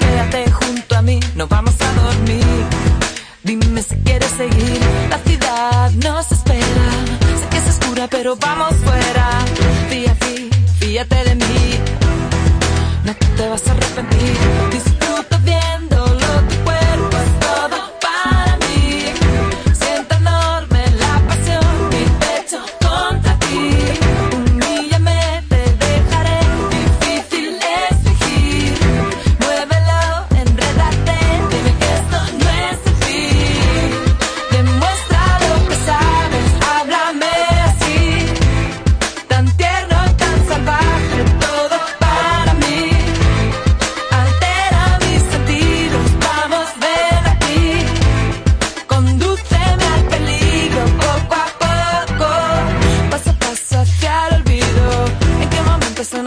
quédate junto a mí, no vamos a dormir. Dime si quieres seguir, la ciudad nos espera. Sé que es oscura, pero vamos fuera. Fíjate, fíjate de mí, no te vas a arrepentir.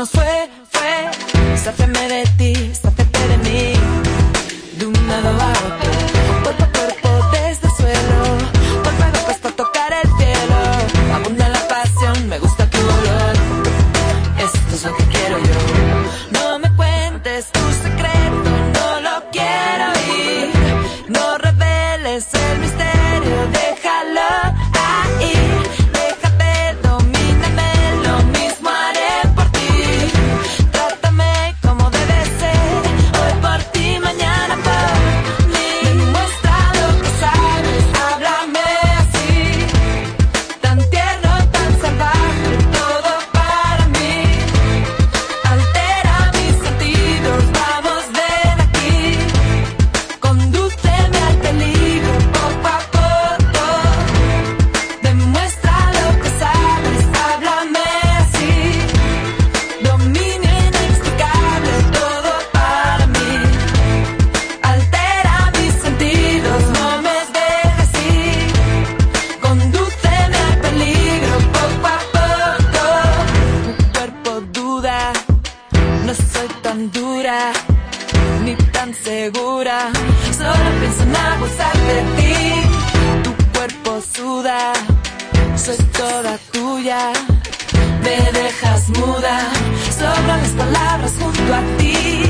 nos fue, fue. Sácame de ti. ni tan segura. Solo pienso en abusar de ti. Tu cuerpo suda, soy toda tuya. Me dejas muda, sobran las palabras junto a ti.